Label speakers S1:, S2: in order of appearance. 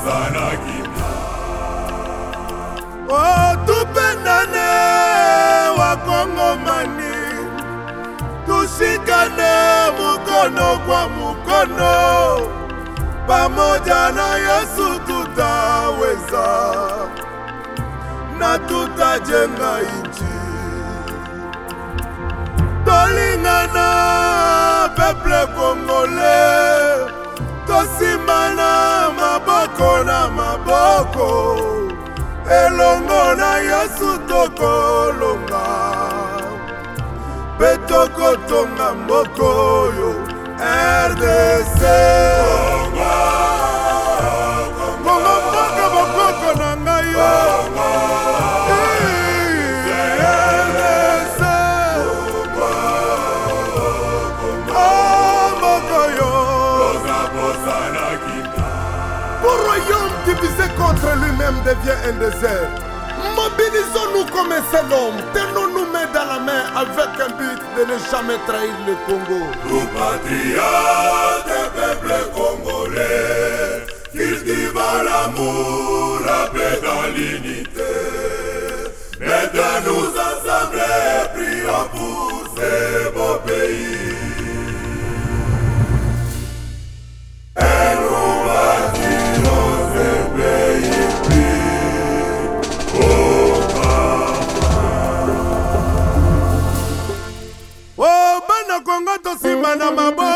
S1: ozalaki otupendane wakongomani tusikane mukono kwa mukono pamoja na yesu tutaweza na tutajenga nchi tolingana peple kongole yango elongo na yesu tokolonga mpe tokotonga mboka oyo rdc contre lui-même devient un désert. Mobilisons-nous comme un seul homme. Tenons-nous main dans la main avec un but de ne jamais trahir le Congo. Nous patriotes, peuple congolais, qui l'amour, la paix dans l'unité. Mettons-nous ensemble et prions pour ce beau pays. man, I'm a boy.